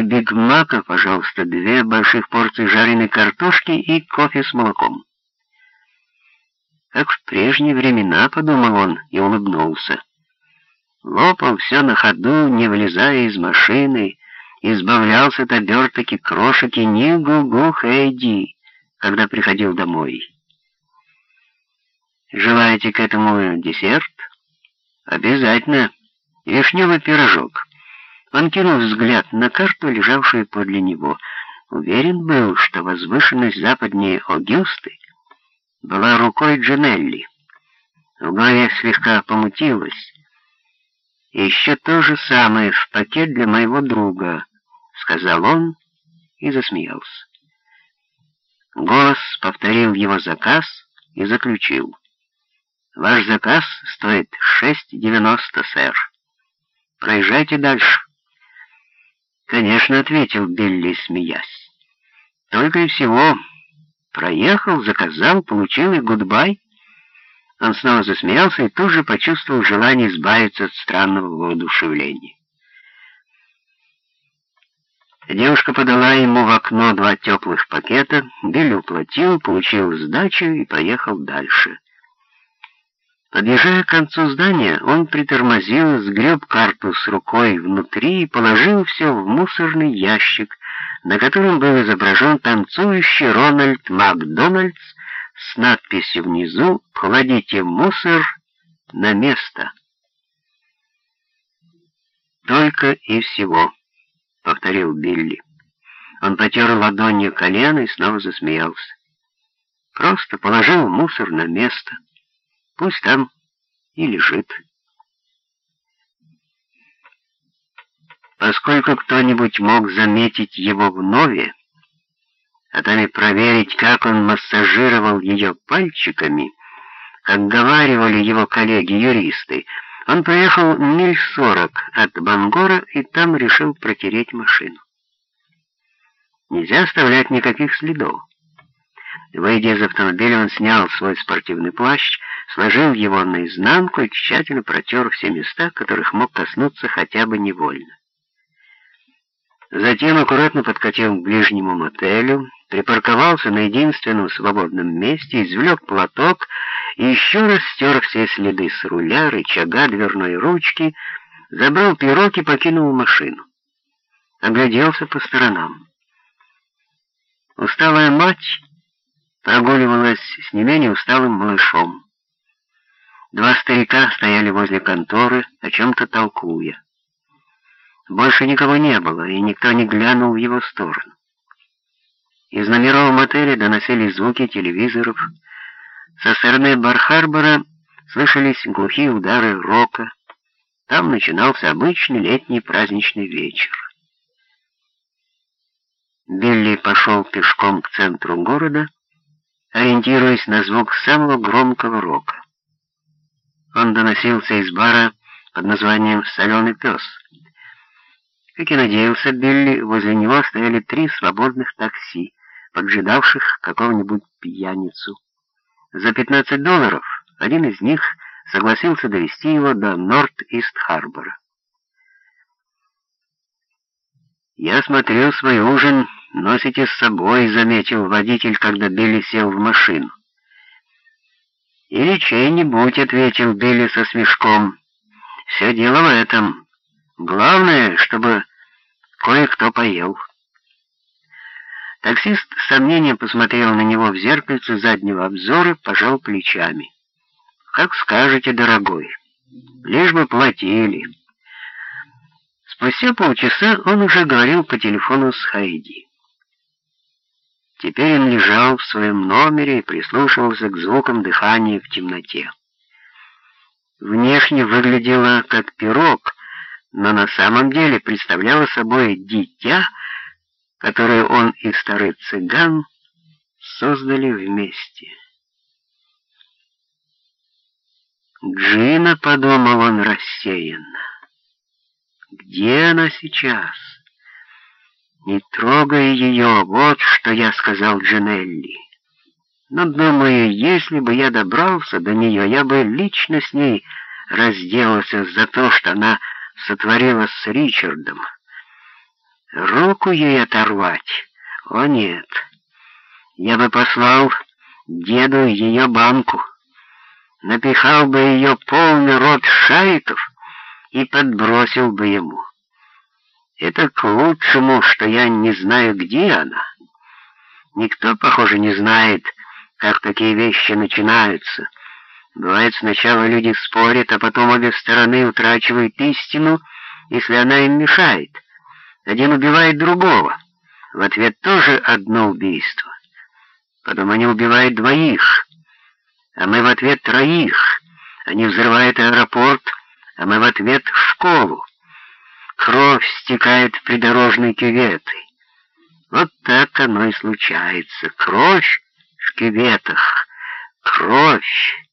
мне бигмака, пожалуйста, две больших порции жареной картошки и кофе с молоком. Как в прежние времена, подумал он и улыбнулся. Лопал все на ходу, не вылезая из машины, избавлялся от оберток и крошек и ни гу-гу Хэйди, когда приходил домой. Желаете к этому десерт? Обязательно. Вишневый пирожок. Он кинул взгляд на карту, лежавшую подле него. Уверен был, что возвышенность западнее Огюсты была рукой Джанелли. В голове слегка помутилось. еще то же самое в пакет для моего друга, сказал он и засмеялся. Голос повторил его заказ и заключил. «Ваш заказ стоит 6,90, сэр. Проезжайте дальше». «Конечно», — ответил Билли, смеясь. «Только и всего. Проехал, заказал, получил и гудбай». Он снова засмеялся и тут же почувствовал желание избавиться от странного воодушевления. Девушка подала ему в окно два теплых пакета, Билли уплатил, получил сдачу и поехал дальше. Подъезжая к концу здания, он притормозил, сгреб карту с рукой внутри и положил все в мусорный ящик, на котором был изображен танцующий Рональд Макдональдс с надписью внизу «Кладите мусор на место». Только и всего. — повторил Билли. Он потер ладонью колено и снова засмеялся. Просто положил мусор на место. Пусть там и лежит. Поскольку кто-нибудь мог заметить его вновь, а там и проверить, как он массажировал ее пальчиками, как говаривали его коллеги-юристы, он проехал миль сорок от Бангора и там решил протереть машину. Нельзя оставлять никаких следов. Выйдя из автомобиля, он снял свой спортивный плащ, сложил его наизнанку и тщательно протер все места, которых мог коснуться хотя бы невольно. Затем аккуратно подкатил к ближнему мотелю, припарковался на единственном свободном месте, извлек платок и еще раз стер все следы с руля, рычага, дверной ручки, забрал пирог и покинул машину. Огляделся по сторонам. Усталая мать прогуливалась с не менее усталым малышом. Два старика стояли возле конторы, о чем-то толкуя. Больше никого не было, и никто не глянул в его сторону. Из номеров мотеля доносились звуки телевизоров. Со стороны Бар-Харбора слышались глухие удары рока. Там начинался обычный летний праздничный вечер. Билли пошел пешком к центру города, ориентируясь на звук самого громкого рока. Он доносился из бара под названием «Соленый пес». Как и надеялся Билли, возле него стояли три свободных такси, поджидавших какого-нибудь пьяницу. За 15 долларов один из них согласился довести его до Норт-Ист-Харбора. «Я смотрю, свой ужин носите с собой», — заметил водитель, когда Билли сел в машину. «Или чей-нибудь», — ответил Билли со смешком. «Все дело в этом. Главное, чтобы кое-кто поел». Таксист с сомнением посмотрел на него в зеркальце заднего обзора, пожал плечами. «Как скажете, дорогой. Лишь бы платили». Спустя полчаса он уже говорил по телефону с Хайди. Теперь он лежал в своем номере и прислушивался к звукам дыхания в темноте. Внешне выглядело как пирог, но на самом деле представляло собой дитя, которое он и старый цыган создали вместе. Джина, подумал он рассеянно. Где она сейчас? Не трогай ее, вот что я сказал Джинелли. Но, думаю, если бы я добрался до нее, я бы лично с ней разделался за то, что она сотворила с Ричардом. Руку ей оторвать? О нет. Я бы послал деду ее банку, напихал бы ее полный рот шариков и подбросил бы ему. Это к лучшему, что я не знаю, где она. Никто, похоже, не знает, как такие вещи начинаются. Бывает, сначала люди спорят, а потом обе стороны утрачивают истину, если она им мешает. Один убивает другого. В ответ тоже одно убийство. Потом они убивают двоих, а мы в ответ троих. Они взрывают аэропорт, а мы в ответ школу. Кровь стекает в придорожные кюветы. Вот так оно и случается. Кровь в кюветах. Кровь.